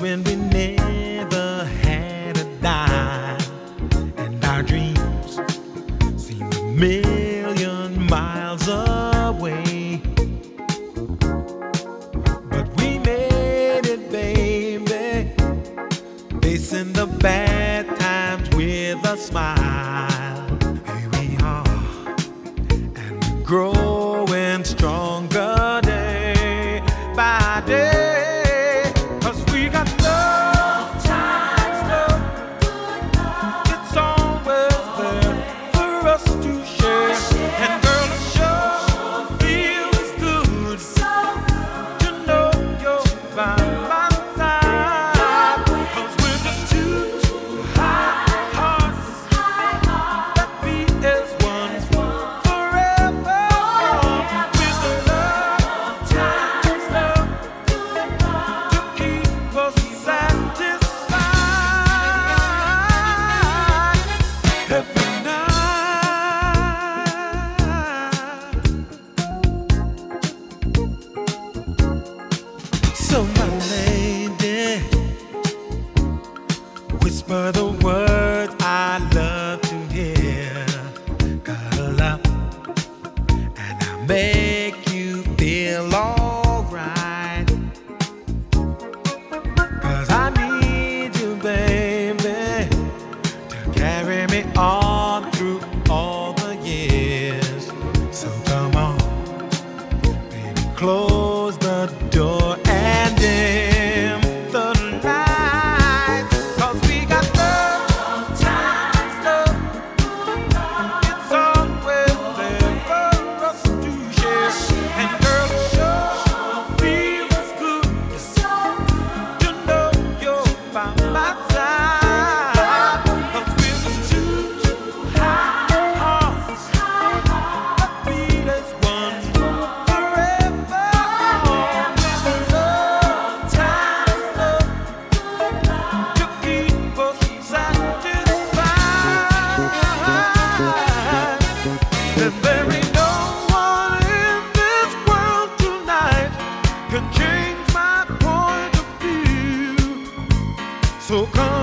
when we never had a dime and our dreams seemed a million miles away. But we made it, baby, facing the bad times with a smile. Here we are, and we're growing stronger whisper the words I love to hear. Cuddle up, and I'll make you feel alright. outside. So come.